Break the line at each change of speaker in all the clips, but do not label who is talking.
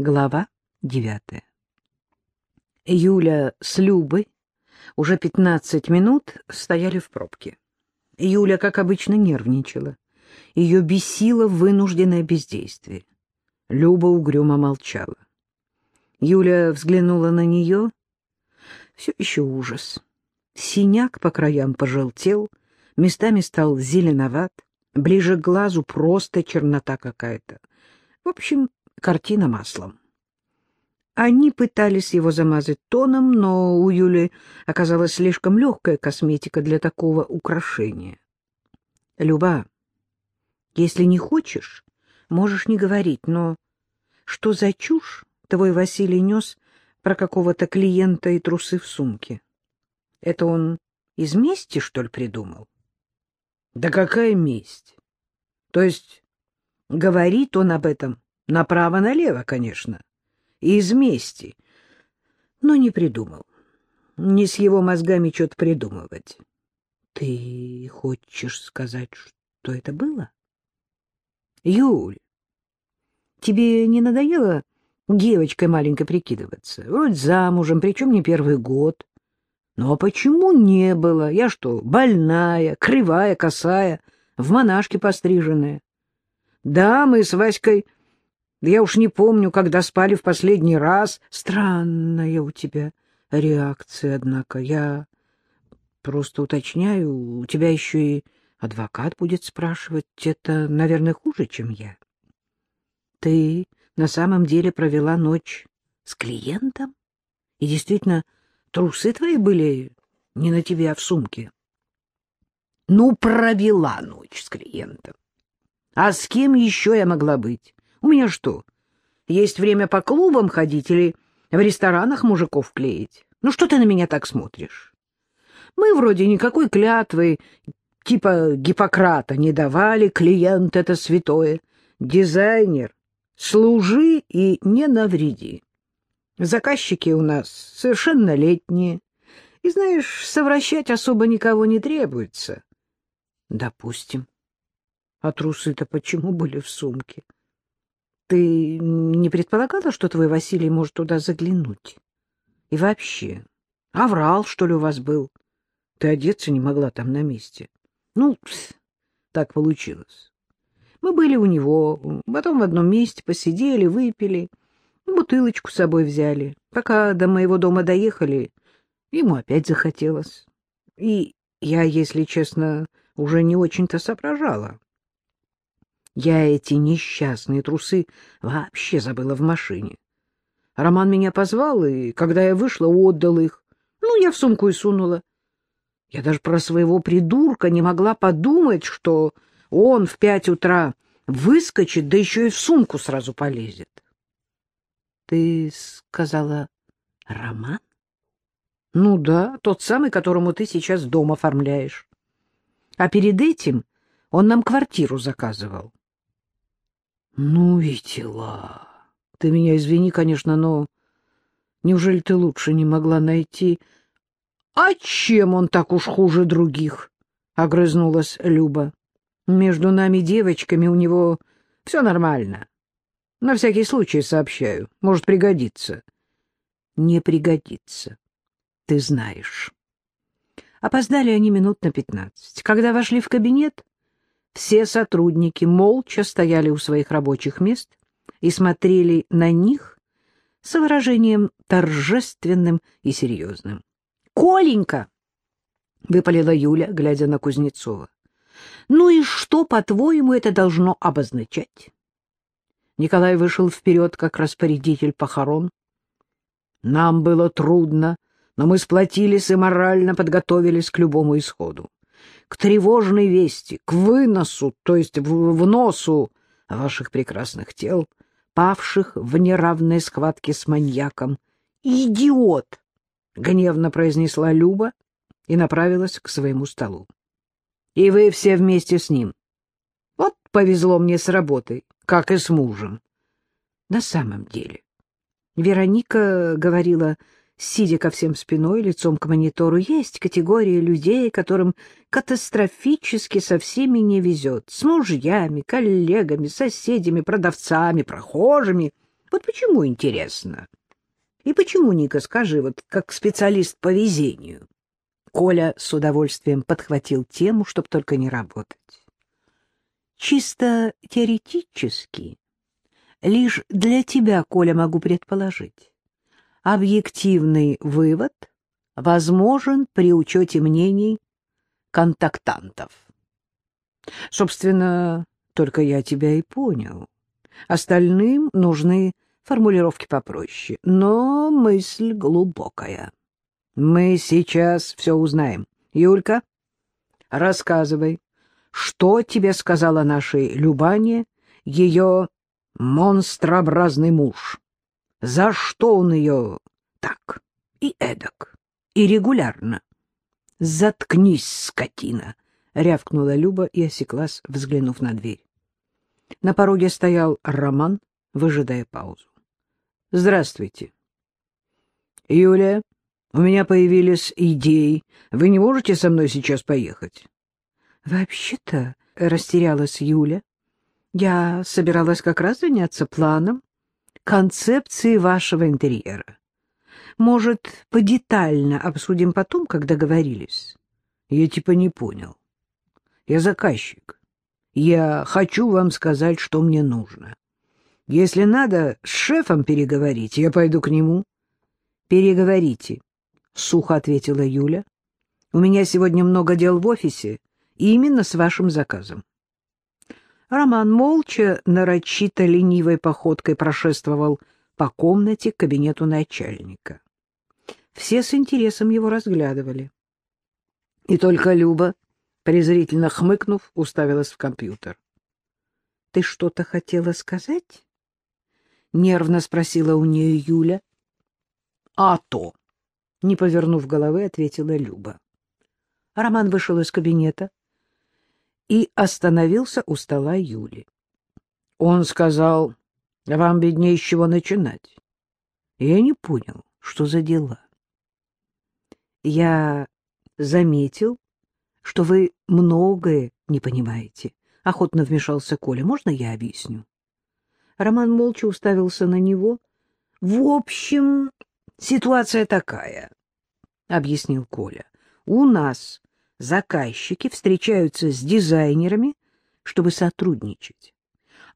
Глава девятая. Юля с Любой уже пятнадцать минут стояли в пробке. Юля, как обычно, нервничала. Ее бесило вынужденное бездействие. Люба угрюмо молчала. Юля взглянула на нее. Все еще ужас. Синяк по краям пожелтел, местами стал зеленоват, ближе к глазу просто чернота какая-то. В общем, картина маслом. Они пытались его замазать тоном, но у Юли оказалась слишком легкая косметика для такого украшения. — Люба, если не хочешь, можешь не говорить, но что за чушь твой Василий нес про какого-то клиента и трусы в сумке? Это он из мести, что ли, придумал? — Да какая месть? То есть говорит он об этом направо-налево, конечно из мести. Но не придумал. Не с его мозгами что-то придумывать. Ты хочешь сказать, что это было? Юль, тебе не надоело девочкой маленькой прикидываться? Вроде замужем, причем не первый год. Ну а почему не было? Я что, больная, кривая, косая, в монашке постриженная? Да, мы с Васькой я уж не помню, когда спали в последний раз. Странная у тебя реакция, однако. Я просто уточняю, у тебя еще и адвокат будет спрашивать. Это, наверное, хуже, чем я. Ты на самом деле провела ночь с клиентом? И действительно, трусы твои были не на тебе, а в сумке? Ну, провела ночь с клиентом. А с кем еще я могла быть? У меня что, есть время по клубам ходить или в ресторанах мужиков клеить? Ну что ты на меня так смотришь? Мы вроде никакой клятвы типа Гиппократа не давали, клиент — это святое. Дизайнер — служи и не навреди. Заказчики у нас совершеннолетние, и, знаешь, совращать особо никого не требуется. Допустим. А трусы-то почему были в сумке? — ты не предполагала, что твой Василий может туда заглянуть? И вообще, аврал, что ли, у вас был? Ты одеться не могла там на месте. Ну, так получилось. Мы были у него, потом в одном месте посидели, выпили, бутылочку с собой взяли. Пока до моего дома доехали, ему опять захотелось. И я, если честно, уже не очень-то соображала. Я эти несчастные трусы вообще забыла в машине. Роман меня позвал, и, когда я вышла, отдал их. Ну, я в сумку и сунула. Я даже про своего придурка не могла подумать, что он в пять утра выскочит, да еще и в сумку сразу полезет. — Ты сказала Роман? — Ну да, тот самый, которому ты сейчас дом оформляешь. А перед этим он нам квартиру заказывал. Ну и тела. Ты меня извини, конечно, но неужели ты лучше не могла найти? А чем он так уж хуже других? Огрызнулась Люба. Между нами девочками у него все нормально. На всякий случай сообщаю. Может пригодиться. Не пригодится. Ты знаешь. Опоздали они минут на пятнадцать. Когда вошли в кабинет, все сотрудники молча стояли у своих рабочих мест и смотрели на них с выражением торжественным и серьезным. «Коленька!» — выпалила Юля, глядя на Кузнецова. «Ну и что, по-твоему, это должно обозначать?» Николай вышел вперед, как распорядитель похорон. «Нам было трудно, но мы сплотились и морально подготовились к любому исходу к тревожной вести, к выносу, то есть в, в носу ваших прекрасных тел, павших в неравной схватке с маньяком. «Идиот!» — гневно произнесла Люба и направилась к своему столу. «И вы все вместе с ним. Вот повезло мне с работой, как и с мужем». На самом деле, Вероника говорила сидя ко всем спиной, лицом к монитору, есть категория людей, которым катастрофически со всеми не везет. С мужьями, коллегами, соседями, продавцами, прохожими. Вот почему интересно? И почему, Ника, скажи, вот как специалист по везению? Коля с удовольствием подхватил тему, чтобы только не работать. Чисто теоретически, лишь для тебя, Коля, могу предположить. Объективный вывод возможен при учете мнений контактантов. Собственно, только я тебя и понял. Остальным нужны формулировки попроще, но мысль глубокая. Мы сейчас все узнаем. Юлька, рассказывай, что тебе сказала нашей Любане ее монстрообразный муж? За что он ее так и эдак, и регулярно? Заткнись, скотина! — рявкнула Люба и осеклась, взглянув на дверь. На пороге стоял Роман, выжидая паузу. — Здравствуйте. — Юлия, у меня появились идеи. Вы не можете со мной сейчас поехать? — Вообще-то, — растерялась Юля, — я собиралась как раз заняться планом концепции вашего интерьера. Может, подетально обсудим потом, как договорились? Я типа не понял. Я заказчик. Я хочу вам сказать, что мне нужно. Если надо с шефом переговорить, я пойду к нему. Переговорите, — сухо ответила Юля. У меня сегодня много дел в офисе, именно с вашим заказом. Роман молча, нарочито ленивой походкой прошествовал по комнате к кабинету начальника. Все с интересом его разглядывали. И только Люба презрительно хмыкнув, уставилась в компьютер. — Ты что-то хотела сказать? — нервно спросила у нее Юля. — А то! — не повернув головы, ответила Люба. Роман вышел из кабинета и остановился у стола Юли. Он сказал, вам беднее с чего начинать. Я не понял, что за дела. Я заметил, что вы многое не понимаете. Охотно вмешался Коля. Можно я объясню? Роман молча уставился на него. — В общем, ситуация такая, — объяснил Коля. — У нас заказчики встречаются с дизайнерами, чтобы сотрудничать.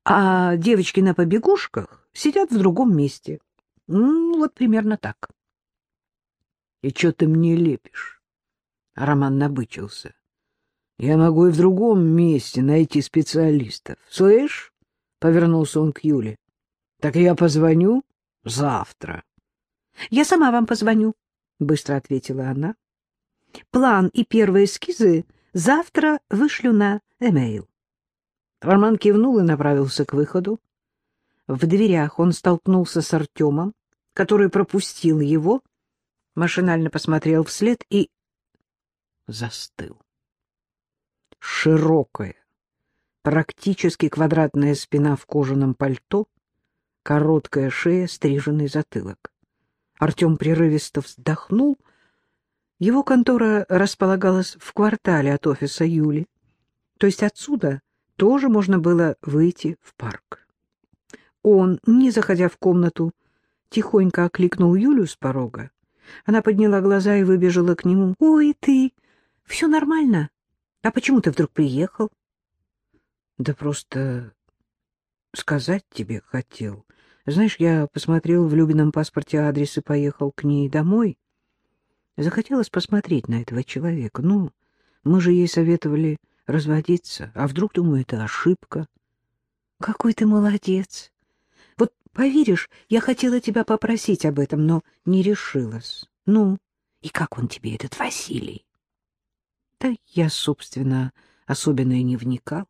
А девочки на побегушках сидят в другом месте. Ну, вот примерно так. — И что ты мне лепишь? Роман набычился. Я могу и в другом месте найти специалистов. Слышь? — повернулся он к Юле. — Так я позвоню завтра. — Я сама вам позвоню, — быстро ответила она. — План и первые эскизы завтра вышлю на эмейл. Роман кивнул и направился к выходу. В дверях он столкнулся с Артемом, который пропустил его, машинально посмотрел вслед и застыл широкая, практически квадратная спина в кожаном пальто, короткая шея, стриженный затылок. Артем прерывисто вздохнул. Его контора располагалась в квартале от офиса Юли, то есть отсюда тоже можно было выйти в парк. Он, не заходя в комнату, тихонько окликнул Юлю с порога. Она подняла глаза и выбежала к нему. — Ой, ты! Все нормально? А почему ты вдруг приехал? Да просто сказать тебе хотел. Знаешь, я посмотрел в Любином паспорте адрес и поехал к ней домой. Захотелось посмотреть на этого человека. Ну, мы же ей советовали разводиться. А вдруг, думаю, это ошибка? Какой ты молодец. Вот поверишь, я хотела тебя попросить об этом, но не решилась. Ну, и как он тебе, этот Василий? Да я, собственно, особенно и не вникал.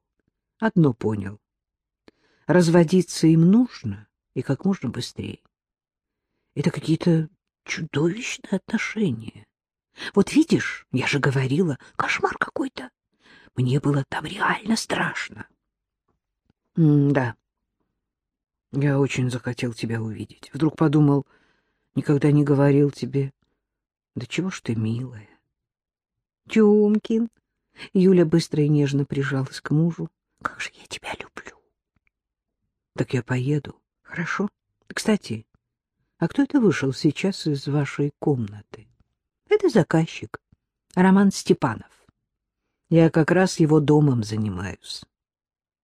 Одно понял. Разводиться им нужно и как можно быстрее. Это какие-то чудовищные отношения. Вот видишь, я же говорила, кошмар какой-то. Мне было там реально страшно. М да. Я очень захотел тебя увидеть. Вдруг подумал, никогда не говорил тебе. Да чего ж ты милая. Тюмкин. Юля быстро и нежно прижалась к мужу. Как же я тебя люблю. Так я поеду, хорошо? Кстати, а кто это вышел сейчас из вашей комнаты? Это заказчик, Роман Степанов. Я как раз его домом занимаюсь.